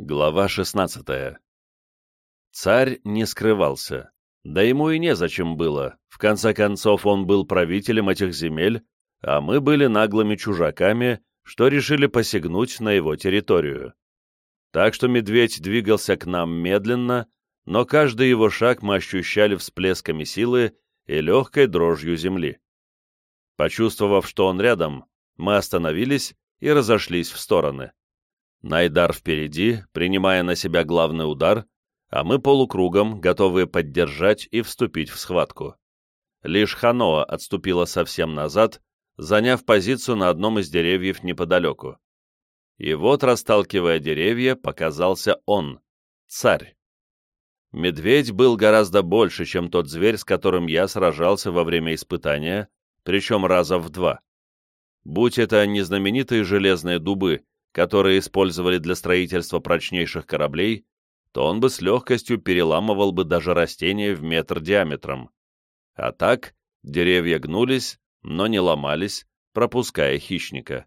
Глава 16 Царь не скрывался. Да ему и незачем было. В конце концов, он был правителем этих земель, а мы были наглыми чужаками, что решили посягнуть на его территорию. Так что медведь двигался к нам медленно, но каждый его шаг мы ощущали всплесками силы и легкой дрожью земли. Почувствовав, что он рядом, мы остановились и разошлись в стороны. Найдар впереди, принимая на себя главный удар, а мы полукругом, готовые поддержать и вступить в схватку. Лишь Ханоа отступила совсем назад, заняв позицию на одном из деревьев неподалеку. И вот, расталкивая деревья, показался он, царь. Медведь был гораздо больше, чем тот зверь, с которым я сражался во время испытания, причем раза в два. Будь это не знаменитые железные дубы, которые использовали для строительства прочнейших кораблей, то он бы с легкостью переламывал бы даже растения в метр диаметром. А так деревья гнулись, но не ломались, пропуская хищника.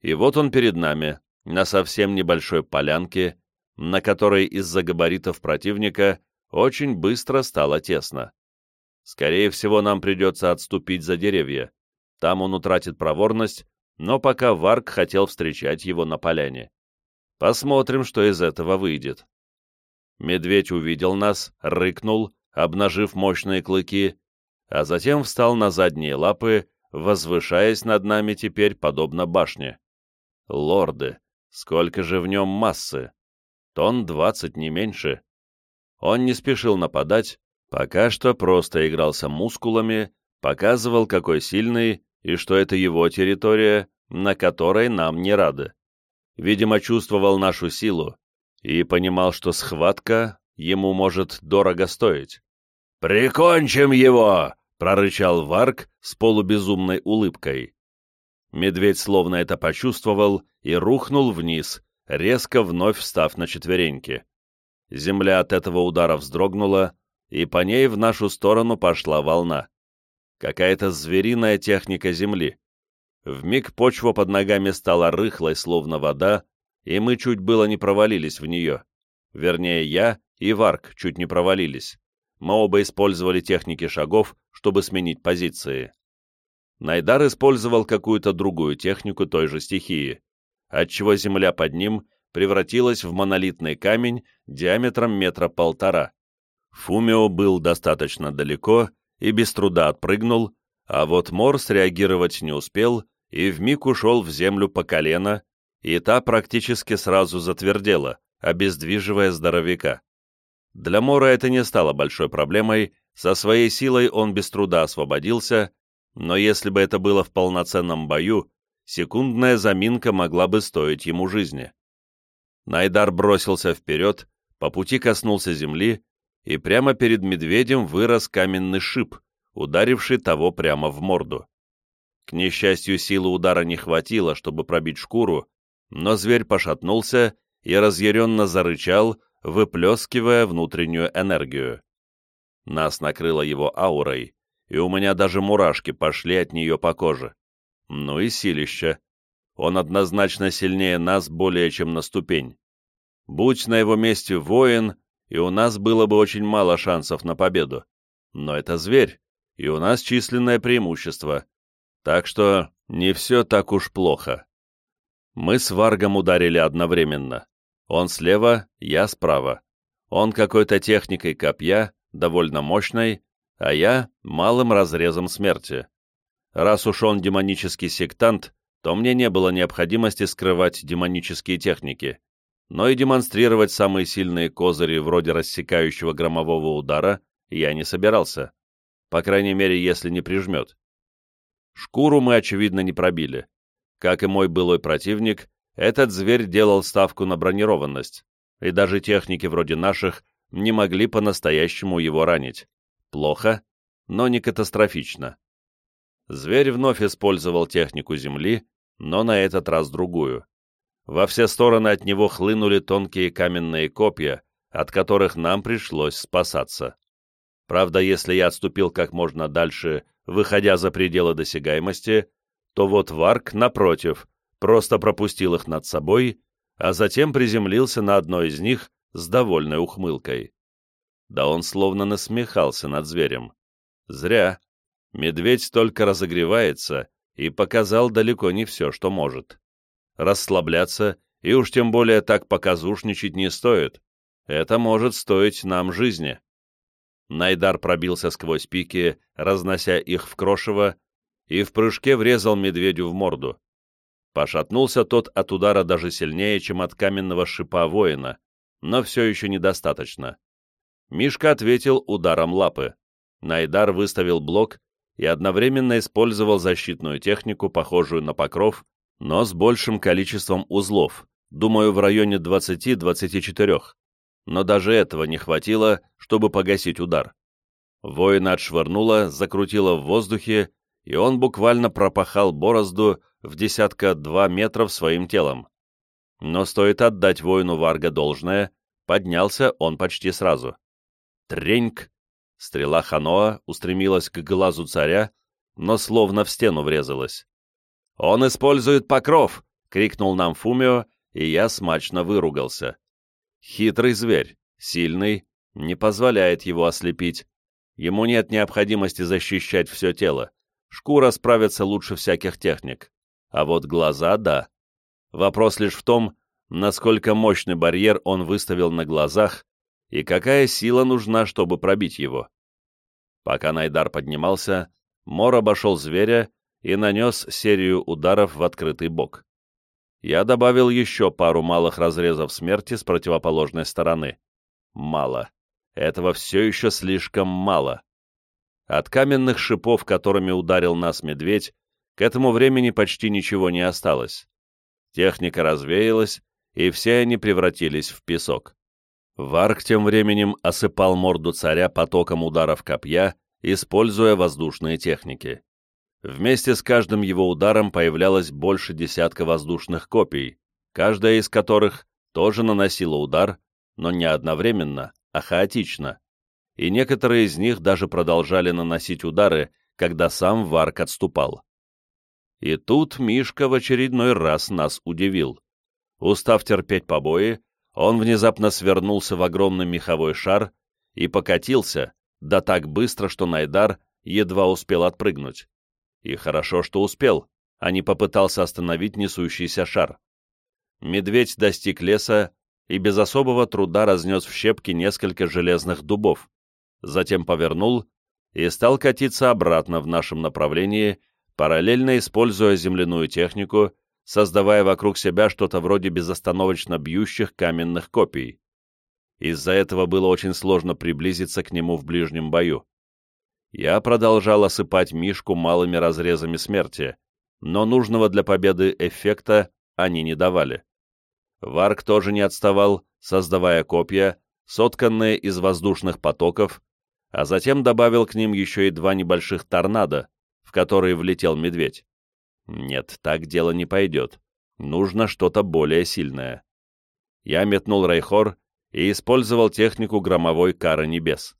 И вот он перед нами, на совсем небольшой полянке, на которой из-за габаритов противника очень быстро стало тесно. Скорее всего, нам придется отступить за деревья. Там он утратит проворность, но пока Варк хотел встречать его на поляне. Посмотрим, что из этого выйдет. Медведь увидел нас, рыкнул, обнажив мощные клыки, а затем встал на задние лапы, возвышаясь над нами теперь подобно башне. Лорды, сколько же в нем массы! Тон двадцать, не меньше. Он не спешил нападать, пока что просто игрался мускулами, показывал, какой сильный, и что это его территория, на которой нам не рады. Видимо, чувствовал нашу силу и понимал, что схватка ему может дорого стоить. «Прикончим его!» — прорычал Варк с полубезумной улыбкой. Медведь словно это почувствовал и рухнул вниз, резко вновь встав на четвереньки. Земля от этого удара вздрогнула, и по ней в нашу сторону пошла волна. Какая-то звериная техника земли. Вмиг почва под ногами стала рыхлой, словно вода, и мы чуть было не провалились в нее. Вернее, я и Варк чуть не провалились. Мы оба использовали техники шагов, чтобы сменить позиции. Найдар использовал какую-то другую технику той же стихии, отчего земля под ним превратилась в монолитный камень диаметром метра полтора. Фумио был достаточно далеко и без труда отпрыгнул, а вот Мор среагировать не успел и вмиг ушел в землю по колено, и та практически сразу затвердела, обездвиживая здоровяка. Для Мора это не стало большой проблемой, со своей силой он без труда освободился, но если бы это было в полноценном бою, секундная заминка могла бы стоить ему жизни. Найдар бросился вперед, по пути коснулся земли, и прямо перед медведем вырос каменный шип, ударивший того прямо в морду. К несчастью, силы удара не хватило, чтобы пробить шкуру, но зверь пошатнулся и разъяренно зарычал, выплескивая внутреннюю энергию. Нас накрыло его аурой, и у меня даже мурашки пошли от нее по коже. Ну и силище. Он однозначно сильнее нас более чем на ступень. Будь на его месте воин, и у нас было бы очень мало шансов на победу. Но это зверь, и у нас численное преимущество. Так что не все так уж плохо. Мы с Варгом ударили одновременно. Он слева, я справа. Он какой-то техникой копья, довольно мощной, а я малым разрезом смерти. Раз уж он демонический сектант, то мне не было необходимости скрывать демонические техники, но и демонстрировать самые сильные козыри вроде рассекающего громового удара я не собирался, по крайней мере, если не прижмет. Шкуру мы, очевидно, не пробили. Как и мой былой противник, этот зверь делал ставку на бронированность, и даже техники вроде наших не могли по-настоящему его ранить. Плохо, но не катастрофично. Зверь вновь использовал технику земли, но на этот раз другую. Во все стороны от него хлынули тонкие каменные копья, от которых нам пришлось спасаться. Правда, если я отступил как можно дальше выходя за пределы досягаемости, то вот Варк, напротив, просто пропустил их над собой, а затем приземлился на одной из них с довольной ухмылкой. Да он словно насмехался над зверем. Зря. Медведь только разогревается и показал далеко не все, что может. Расслабляться и уж тем более так показушничать не стоит. Это может стоить нам жизни. Найдар пробился сквозь пики, разнося их в крошево, и в прыжке врезал медведю в морду. Пошатнулся тот от удара даже сильнее, чем от каменного шипа воина, но все еще недостаточно. Мишка ответил ударом лапы. Найдар выставил блок и одновременно использовал защитную технику, похожую на покров, но с большим количеством узлов, думаю, в районе 20-24. Но даже этого не хватило, чтобы погасить удар. Воина отшвырнуло, закрутило в воздухе, и он буквально пропахал борозду в десятка-два метров своим телом. Но стоит отдать воину Варга должное, поднялся он почти сразу. Треньк! Стрела Ханоа устремилась к глазу царя, но словно в стену врезалась. «Он использует покров!» — крикнул нам Фумио, и я смачно выругался. Хитрый зверь, сильный, не позволяет его ослепить. Ему нет необходимости защищать все тело. Шкура справится лучше всяких техник. А вот глаза — да. Вопрос лишь в том, насколько мощный барьер он выставил на глазах и какая сила нужна, чтобы пробить его. Пока Найдар поднимался, Мор обошел зверя и нанес серию ударов в открытый бок. Я добавил еще пару малых разрезов смерти с противоположной стороны. Мало. Этого все еще слишком мало. От каменных шипов, которыми ударил нас медведь, к этому времени почти ничего не осталось. Техника развеялась, и все они превратились в песок. Варк тем временем осыпал морду царя потоком ударов копья, используя воздушные техники. Вместе с каждым его ударом появлялось больше десятка воздушных копий, каждая из которых тоже наносила удар, но не одновременно, а хаотично. И некоторые из них даже продолжали наносить удары, когда сам Варк отступал. И тут Мишка в очередной раз нас удивил. Устав терпеть побои, он внезапно свернулся в огромный меховой шар и покатился, да так быстро, что Найдар едва успел отпрыгнуть. И хорошо, что успел, а не попытался остановить несущийся шар. Медведь достиг леса и без особого труда разнес в щепки несколько железных дубов, затем повернул и стал катиться обратно в нашем направлении, параллельно используя земляную технику, создавая вокруг себя что-то вроде безостановочно бьющих каменных копий. Из-за этого было очень сложно приблизиться к нему в ближнем бою. Я продолжал осыпать Мишку малыми разрезами смерти, но нужного для победы эффекта они не давали. Варк тоже не отставал, создавая копья, сотканные из воздушных потоков, а затем добавил к ним еще и два небольших торнадо, в которые влетел медведь. Нет, так дело не пойдет. Нужно что-то более сильное. Я метнул Рейхор и использовал технику громовой кары небес.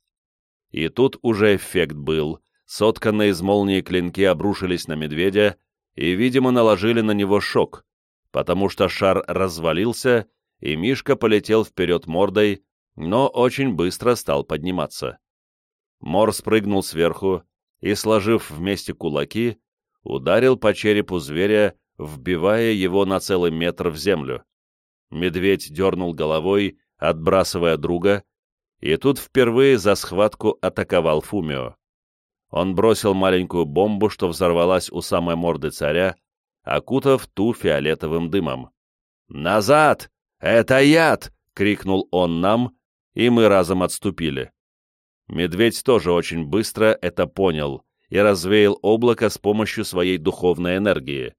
И тут уже эффект был. Сотканные из молнии клинки обрушились на медведя и, видимо, наложили на него шок, потому что шар развалился, и Мишка полетел вперед мордой, но очень быстро стал подниматься. Мор спрыгнул сверху и, сложив вместе кулаки, ударил по черепу зверя, вбивая его на целый метр в землю. Медведь дернул головой, отбрасывая друга, и тут впервые за схватку атаковал Фумио. Он бросил маленькую бомбу, что взорвалась у самой морды царя, окутав ту фиолетовым дымом. «Назад! Это яд!» — крикнул он нам, и мы разом отступили. Медведь тоже очень быстро это понял и развеял облако с помощью своей духовной энергии.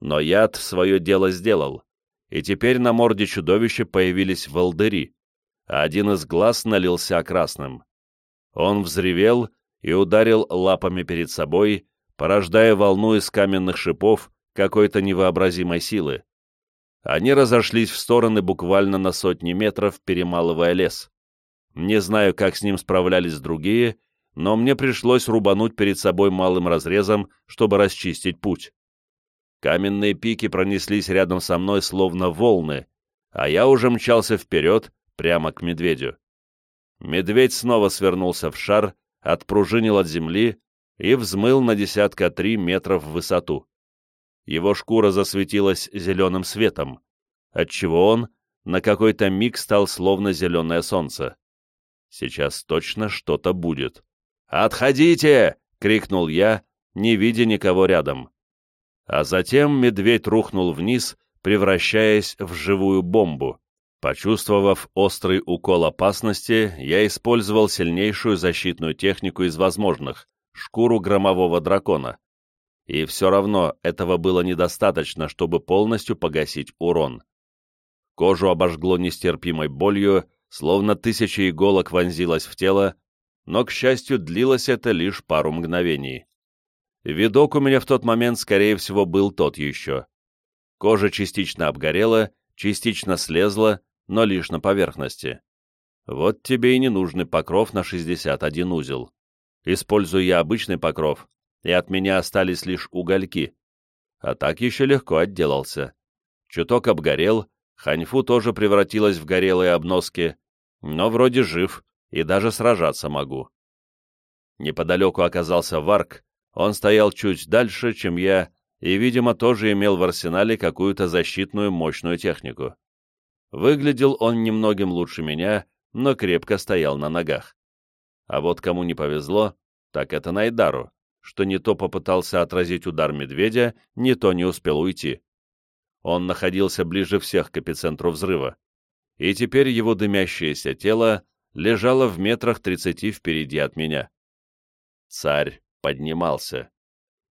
Но яд свое дело сделал, и теперь на морде чудовища появились волдыри, а один из глаз налился красным. Он взревел и ударил лапами перед собой, порождая волну из каменных шипов какой-то невообразимой силы. Они разошлись в стороны буквально на сотни метров, перемалывая лес. Не знаю, как с ним справлялись другие, но мне пришлось рубануть перед собой малым разрезом, чтобы расчистить путь. Каменные пики пронеслись рядом со мной словно волны, а я уже мчался вперед, прямо к медведю. Медведь снова свернулся в шар, отпружинил от земли и взмыл на десятка три метров в высоту. Его шкура засветилась зеленым светом, отчего он на какой-то миг стал словно зеленое солнце. Сейчас точно что-то будет. «Отходите!» — крикнул я, не видя никого рядом. А затем медведь рухнул вниз, превращаясь в живую бомбу. Почувствовав острый укол опасности, я использовал сильнейшую защитную технику из возможных — шкуру громового дракона. И все равно этого было недостаточно, чтобы полностью погасить урон. Кожу обожгло нестерпимой болью, словно тысяча иголок вонзилась в тело, но, к счастью, длилось это лишь пару мгновений. Видок у меня в тот момент, скорее всего, был тот еще. Кожа частично обгорела, частично слезла, но лишь на поверхности. Вот тебе и ненужный покров на 61 узел. Используя я обычный покров, и от меня остались лишь угольки. А так еще легко отделался. Чуток обгорел, Ханьфу тоже превратилась в горелые обноски, но вроде жив и даже сражаться могу. Неподалеку оказался Варк, он стоял чуть дальше, чем я, и, видимо, тоже имел в арсенале какую-то защитную мощную технику. Выглядел он немногим лучше меня, но крепко стоял на ногах. А вот кому не повезло, так это Найдару, что не то попытался отразить удар медведя, не то не успел уйти. Он находился ближе всех к эпицентру взрыва, и теперь его дымящееся тело лежало в метрах тридцати впереди от меня. Царь поднимался.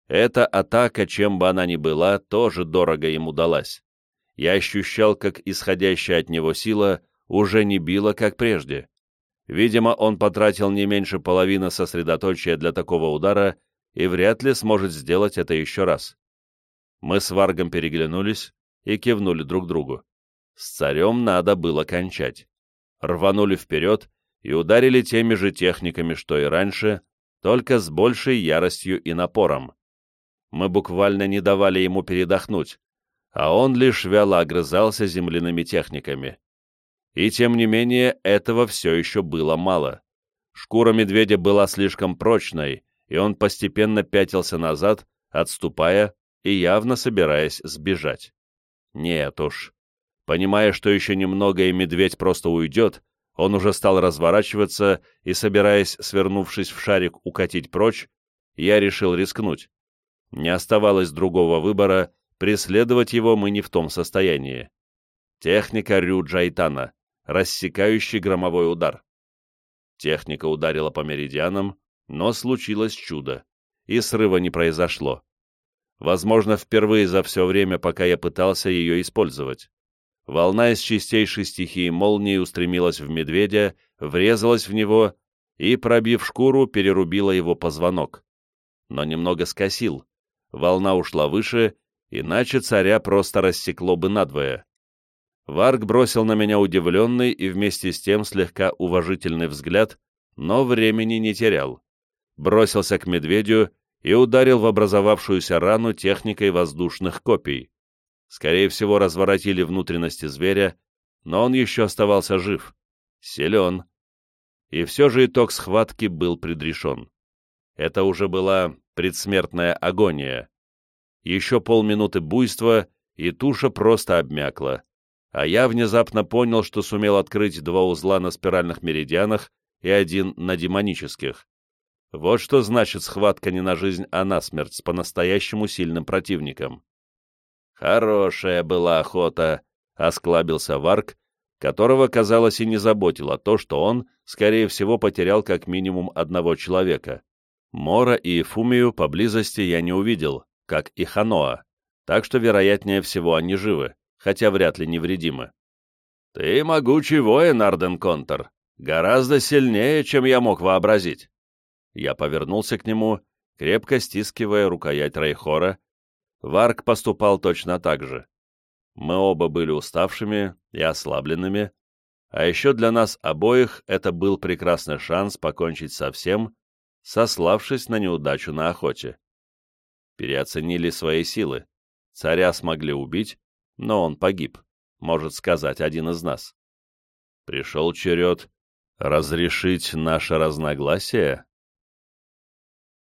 Эта атака, чем бы она ни была, тоже дорого ему далась. Я ощущал, как исходящая от него сила уже не била, как прежде. Видимо, он потратил не меньше половины сосредоточия для такого удара и вряд ли сможет сделать это еще раз. Мы с Варгом переглянулись, и кивнули друг другу. С царем надо было кончать. Рванули вперед и ударили теми же техниками, что и раньше, только с большей яростью и напором. Мы буквально не давали ему передохнуть, а он лишь вяло огрызался земляными техниками. И тем не менее, этого все еще было мало. Шкура медведя была слишком прочной, и он постепенно пятился назад, отступая и явно собираясь сбежать. Нет уж. Понимая, что еще немного и медведь просто уйдет, он уже стал разворачиваться и, собираясь, свернувшись в шарик, укатить прочь, я решил рискнуть. Не оставалось другого выбора, преследовать его мы не в том состоянии. Техника Рю Джайтана, рассекающий громовой удар. Техника ударила по меридианам, но случилось чудо, и срыва не произошло возможно, впервые за все время, пока я пытался ее использовать. Волна из чистейшей стихии молнии устремилась в медведя, врезалась в него и, пробив шкуру, перерубила его позвонок. Но немного скосил. Волна ушла выше, иначе царя просто рассекло бы надвое. Варг бросил на меня удивленный и вместе с тем слегка уважительный взгляд, но времени не терял. Бросился к медведю и ударил в образовавшуюся рану техникой воздушных копий. Скорее всего, разворотили внутренности зверя, но он еще оставался жив. Силен. И все же итог схватки был предрешен. Это уже была предсмертная агония. Еще полминуты буйства, и туша просто обмякла. А я внезапно понял, что сумел открыть два узла на спиральных меридианах и один на демонических. Вот что значит схватка не на жизнь, а на смерть с по-настоящему сильным противником. Хорошая была охота, — осклабился Варк, которого, казалось, и не заботило то, что он, скорее всего, потерял как минимум одного человека. Мора и Фумию поблизости я не увидел, как и Ханоа, так что, вероятнее всего, они живы, хотя вряд ли невредимы. «Ты могучий воин, Арден Контор, гораздо сильнее, чем я мог вообразить. Я повернулся к нему, крепко стискивая рукоять Рейхора. Варк поступал точно так же. Мы оба были уставшими и ослабленными, а еще для нас обоих это был прекрасный шанс покончить со всем, сославшись на неудачу на охоте. Переоценили свои силы. Царя смогли убить, но он погиб. может сказать один из нас. Пришел черед разрешить наше разногласие,